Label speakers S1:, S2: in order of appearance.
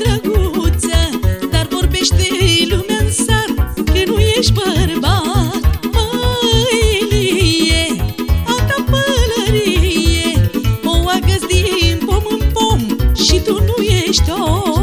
S1: drăguță Dar vorbește lumea în sat Că nu ești bărbat. Măi, Ilie, a ta pălărie O agăți din pom în pom Și tu nu ești om.